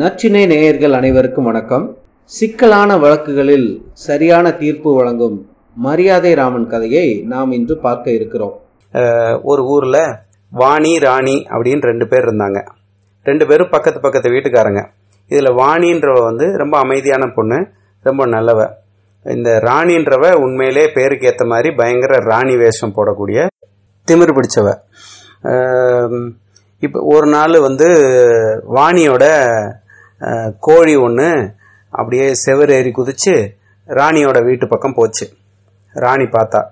நச்சினை நேயர்கள் அனைவருக்கும் வணக்கம். சிக்கலான வழக்குகளில் சரியான தீர்ப்பு வழங்கும் மரியாதை ராமன் கதையை நாம் இன்று பார்க்க இருக்கிறோம். ஒரு ஊரில் வாணி ராணி அப்படின்னு ரெண்டு பேர் இருந்தாங்க. ரெண்டு பேரும் பக்கத்து பக்கத்து வீட்டுக்காரங்க. இதில் வாணின்றவ வந்து ரொம்ப அமைதியான பொண்ணு ரொம்ப நல்லவ. இந்த ராணின்றவ உண்மையிலே பேருக்கு ஏற்ற மாதிரி பயங்கர ராணி வேஷம் போடக்கூடிய திமிர் பிடிச்சவ. இப்போ ஒரு நாள் வந்து வாணியோட கோழி ஒன்று அப்படியே செவர் ஏறி குதிச்சு ராணியோட வீட்டு பக்கம் போச்சு. ராணி பார்த்தா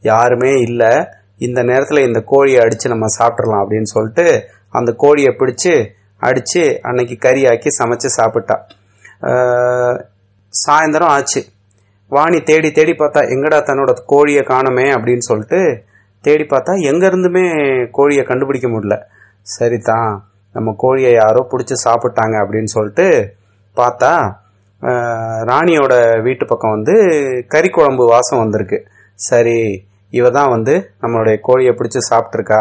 யாருமே இல்லை. இந்த நேரத்தில் இந்த கோழியை அடித்து நம்ம சாப்பிட்றலாம் அப்படின்னு சொல்லிட்டு அந்த கோழியை பிடிச்சு அடித்து அன்னைக்கு கறியாக்கி சமைச்சு சாப்பிட்டா. சாயந்தரம் ஆச்சு. வாணி தேடி தேடி பார்த்தா எங்கடா தன்னோட கோழியை காணுமே அப்படின்னு சொல்லிட்டு தேடி பார்த்தா எங்கேருந்துமே கோழியை கண்டுபிடிக்க முடியல. சரிதான். நம்ம கோழியை யாரோ பிடிச்சி சாப்பிட்டாங்க அப்படின்னு சொல்லிட்டு பார்த்தா ராணியோட வீட்டு பக்கம் வந்து கறி குழம்பு வாசம் வந்திருக்கு. சரி இவ தான் வந்து நம்மளுடைய கோழியை பிடிச்சி சாப்பிட்ருக்கா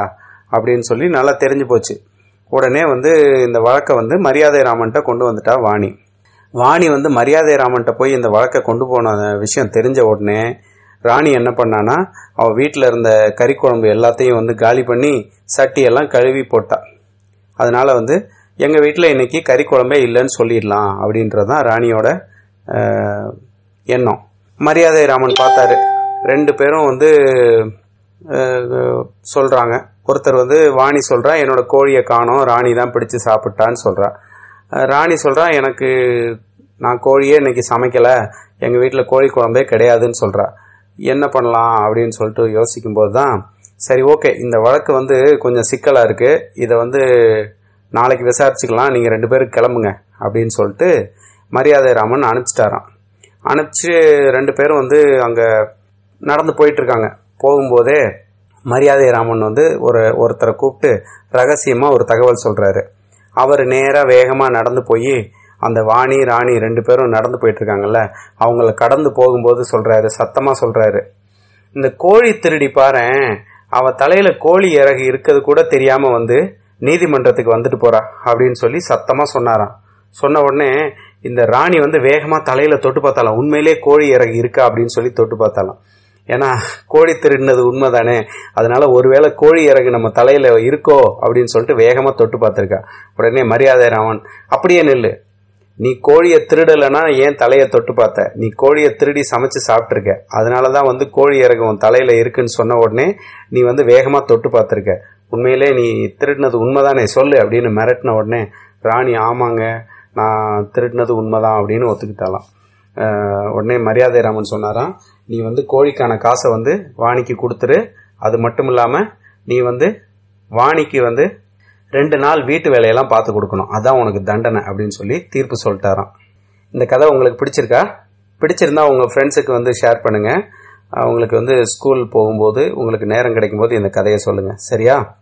அப்படின்னு சொல்லி நல்லா தெரிஞ்சு போச்சு. உடனே வந்து இந்த வழக்கை வந்து மரியாதை ராமன்ட்ட கொண்டு வந்துட்டா வாணி. வாணி வந்து மரியாதை ராமன்ட்ட போய் இந்த வழக்கை கொண்டு போன விஷயம் தெரிஞ்ச உடனே ராணி என்ன பண்ணானா அவள் வீட்டில் இருந்த கறி குழம்பு எல்லாத்தையும் வந்து காலி பண்ணி சட்டியெல்லாம் கழுவி போட்டாள் அதனால் வந்து எங்கள் வீட்டில் இன்னைக்கு கறி குழம்பே இல்லைன்னு சொல்லிடலாம் அப்படின்றது தான் ராணியோட எண்ணம். மரியாதை ராமன் பார்த்தாரு. ரெண்டு பேரும் வந்து சொல்கிறாங்க ஒருத்தர் வந்து வாணி சொல்கிறா என்னோட கோழியை காணோம் ராணி தான் பிடிச்சு சாப்பிட்டான்னு சொல்கிறா ராணி சொல்கிறா எனக்கு நான் கோழியே இன்னைக்கு சமைக்கலை. எங்கள் வீட்டில் கோழி குழம்பே கிடையாதுன்னு சொல்கிறா என்ன பண்ணலாம்? அப்படின்னு சொல்லிட்டு யோசிக்கும்போது தான் சரி ஓகே. இந்த வழக்கு வந்து கொஞ்சம் சிக்கலாக இருக்குது இதை வந்து நாளைக்கு விசாரிச்சுக்கலாம். நீங்கள் ரெண்டு பேரும் கிளம்புங்க அப்படின்னு சொல்லிட்டு மரியாதை ராமன் அனுப்பிச்சிட்டாராம். அனுப்பிச்சு ரெண்டு பேரும் வந்து அங்கே நடந்து போயிட்டுருக்காங்க போகும்போதே மரியாதை ராமன் வந்து ஒரு ஒருத்தரை கூப்பிட்டு ரகசியமாக ஒரு தகவல் சொல்கிறாரு அவர் நேராக வேகமாக நடந்து போய் அந்த வாணி ராணி ரெண்டு பேரும் நடந்து போயிட்டுருக்காங்கல்ல அவங்கள கடந்து போகும்போது சொல்கிறாரு சத்தமாக சொல்கிறாரு இந்த கோழி திருடி பாரேன் அவ தலையில கோழி இறகு இருக்கிறது கூட தெரியாம வந்து நீதிமன்றத்துக்கு வந்துட்டு போறா அப்படின்னு சொல்லி சத்தமா சொன்னாராம். சொன்ன உடனே இந்த ராணி வந்து வேகமா தலையில தொட்டு பார்த்தாலாம் உண்மையிலே கோழி இறகு இருக்கா அப்படின்னு சொல்லி தொட்டு பார்த்தாலாம் ஏன்னா கோழி திருடினது உண்மைதானே? அதனால ஒருவேளை கோழி இறகு நம்ம தலையில இருக்கோ அப்படின்னு சொல்லிட்டு வேகமா தொட்டு பார்த்திருக்கா. உடனே மரியாதை ராமன் அப்படியே நில்லு. நீ கோழியை திருடலைன்னா ஏன் தலையை தொட்டு பார்த்த? நீ கோழியை திருடி சமைச்சு சாப்பிட்ருக்க அதனால தான் வந்து கோழி இறகு உன் தலையில இருக்குன்னு சொன்ன உடனே நீ வந்து வேகமாக தொட்டு பார்த்துருக்க. உண்மையிலே நீ திருடினது உண்மைதானே? சொல்லு அப்படின்னு மிரட்டின உடனே ராணி ஆமாங்க. நான் திருடினது உண்மைதான் அப்படின்னு ஒத்துக்கிட்டாலாம் உடனே மரியாதை ராமன் சொன்னாராம் நீ வந்து கோழிக்கான காசை வந்து வாணிக்கு கொடுத்துரு. அது மட்டும் இல்லாமல் நீ வந்து வாணிக்கு வந்து ரெண்டு நாள் வீட்டு வேலையெல்லாம் பார்த்து கொடுக்கணும். அதான் உனக்கு தண்டனை அப்படின்னு சொல்லி தீர்ப்பு சொல்லிட்டாராம். இந்த கதை உங்களுக்கு பிடிச்சிருக்கா? பிடிச்சிருந்தா உங்கள் ஃப்ரெண்ட்ஸுக்கு வந்து ஷேர் பண்ணுங்கள் அவங்களுக்கு வந்து ஸ்கூல் போகும்போது உங்களுக்கு நேரம் கிடைக்கும்போது இந்த கதையை சொல்லுங்கள் சரியா?